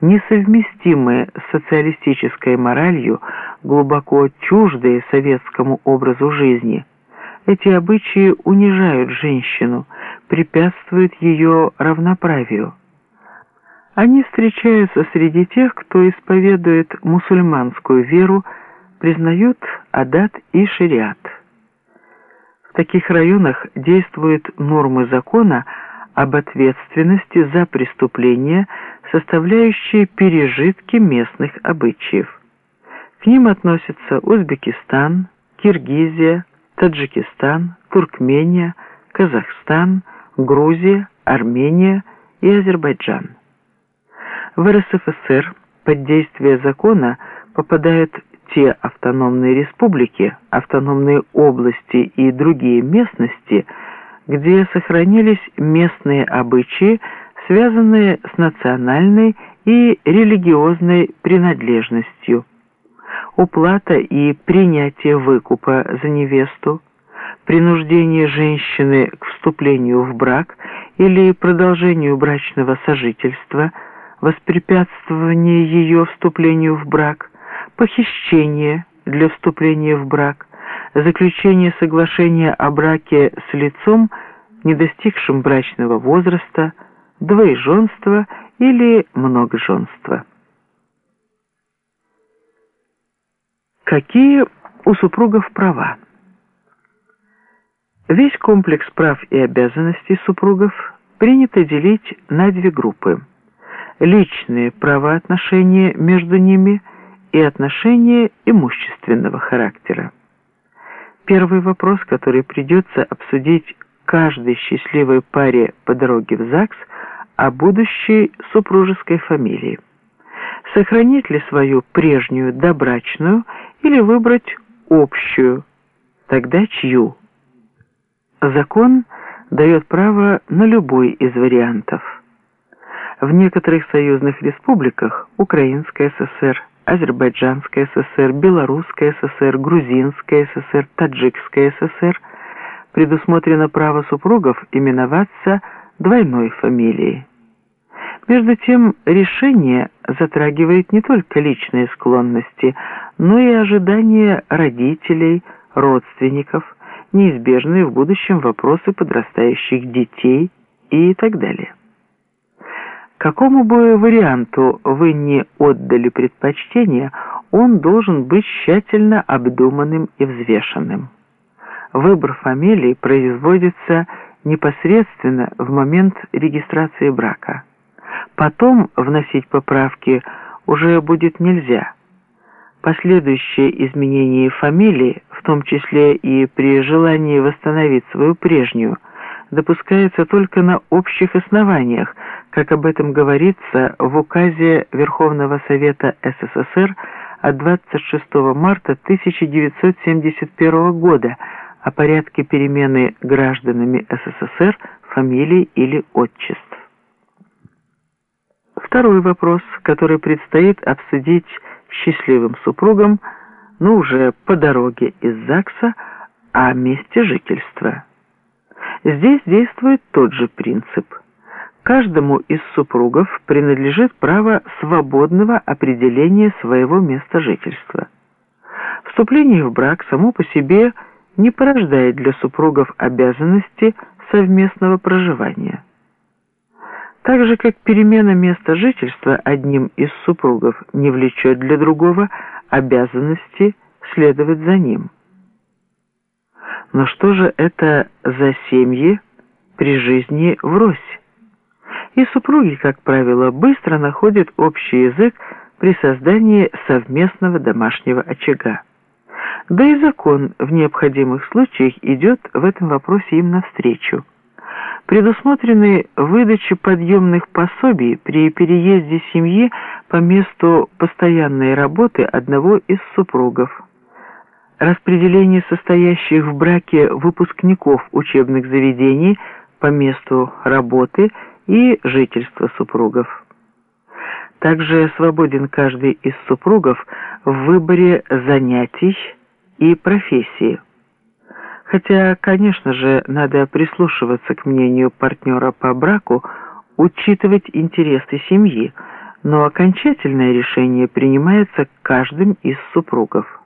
несовместимые с социалистической моралью, глубоко чуждые советскому образу жизни. Эти обычаи унижают женщину, препятствуют ее равноправию. Они встречаются среди тех, кто исповедует мусульманскую веру, признают адат и шариат. В таких районах действуют нормы закона об ответственности за преступления, составляющие пережитки местных обычаев. К ним относятся Узбекистан, Киргизия, Таджикистан, Туркмения, Казахстан, Грузия, Армения и Азербайджан. В РСФСР под действие закона попадают те автономные республики, автономные области и другие местности, где сохранились местные обычаи, связанные с национальной и религиозной принадлежностью. Уплата и принятие выкупа за невесту, принуждение женщины к вступлению в брак или продолжению брачного сожительства, воспрепятствование ее вступлению в брак, похищение для вступления в брак, заключение соглашения о браке с лицом, не достигшим брачного возраста, двоеженство или многоженство. Какие у супругов права? Весь комплекс прав и обязанностей супругов принято делить на две группы. Личные правоотношения между ними и отношения имущественного характера. Первый вопрос, который придется обсудить каждой счастливой паре по дороге в ЗАГС о будущей супружеской фамилии. Сохранить ли свою прежнюю добрачную или выбрать общую, тогда чью? Закон дает право на любой из вариантов. В некоторых союзных республиках Украинская ССР, Азербайджанская ССР, Белорусская ССР, Грузинская ССР, Таджикская ССР предусмотрено право супругов именоваться двойной фамилией. Между тем, решение затрагивает не только личные склонности, но и ожидания родителей, родственников, неизбежные в будущем вопросы подрастающих детей и так далее. Какому бы варианту вы не отдали предпочтение, он должен быть тщательно обдуманным и взвешенным. Выбор фамилии производится непосредственно в момент регистрации брака. Потом вносить поправки уже будет нельзя. Последующее изменение фамилии, в том числе и при желании восстановить свою прежнюю, допускается только на общих основаниях, как об этом говорится в указе Верховного Совета СССР от 26 марта 1971 года о порядке перемены гражданами СССР фамилий или отчеств. Второй вопрос, который предстоит обсудить счастливым супругам, но уже по дороге из ЗАГСа, о месте жительства. Здесь действует тот же принцип. Каждому из супругов принадлежит право свободного определения своего места жительства. Вступление в брак само по себе не порождает для супругов обязанности совместного проживания. Так же, как перемена места жительства одним из супругов не влечет для другого обязанности следовать за ним. Но что же это за семьи при жизни врозь? И супруги, как правило, быстро находят общий язык при создании совместного домашнего очага. Да и закон в необходимых случаях идет в этом вопросе им навстречу предусмотрены выдача подъемных пособий при переезде семьи по месту постоянной работы одного из супругов, распределение состоящих в браке выпускников учебных заведений по месту работы и жительства супругов. Также свободен каждый из супругов в выборе занятий и профессии. Хотя, конечно же, надо прислушиваться к мнению партнера по браку, учитывать интересы семьи, но окончательное решение принимается каждым из супругов.